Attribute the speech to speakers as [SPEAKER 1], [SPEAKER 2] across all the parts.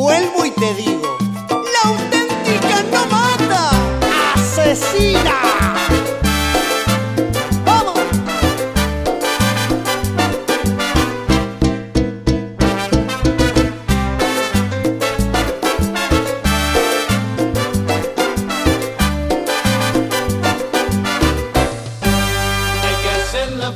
[SPEAKER 1] Vuelvo y te digo, la auténtica no mata, asesina.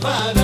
[SPEAKER 1] para